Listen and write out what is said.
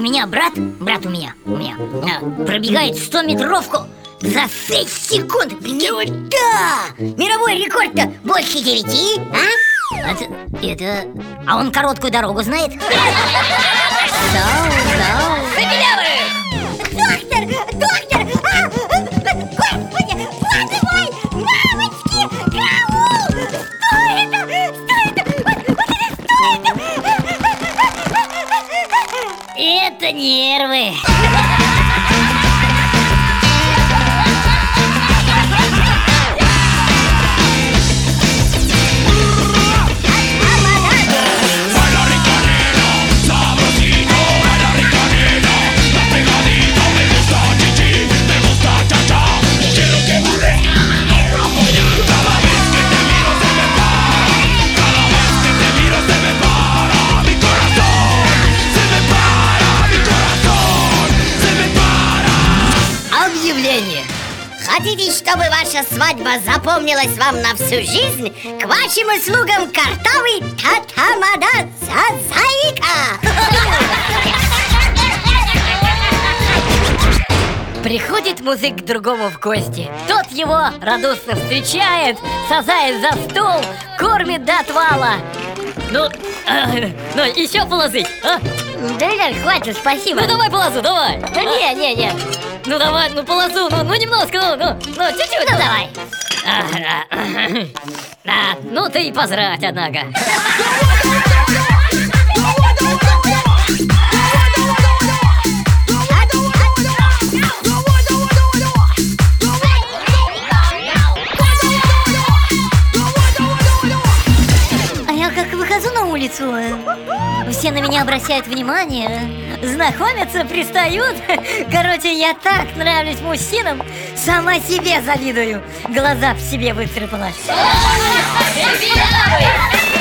меня брат, брат у меня, у меня а, пробегает 100 метровку за 6 секунд. Да! Мировой рекорд-то больше 9, а? Это, это... А он короткую дорогу знает? Дау, дау. Доктор! Доктор! А! Господи! Боже! Мамочки! Караул! Что это? Что это? Вот это? Это нервы. Объявление! Хотите, чтобы ваша свадьба запомнилась вам на всю жизнь? К вашим услугам картавый татамада зазаика! Приходит музык к другому в гости Тот его радостно встречает Сажает за стол Кормит до отвала Ну, э, ну еще полозыть, а? Да, да, хватит, спасибо Ну давай полозу, давай Да не, не, не Ну давай, ну полозу, ну, ну немножко, ну, ну, ну чуть-чуть Ну давай. А, а, а, Ну ты и позрать, однако. А я как выхожу на улицу, э, все на меня обращают внимание, знакомятся, пристают. Короче, я так нравлюсь мужчинам, сама себе завидую. Глаза в себе танцуем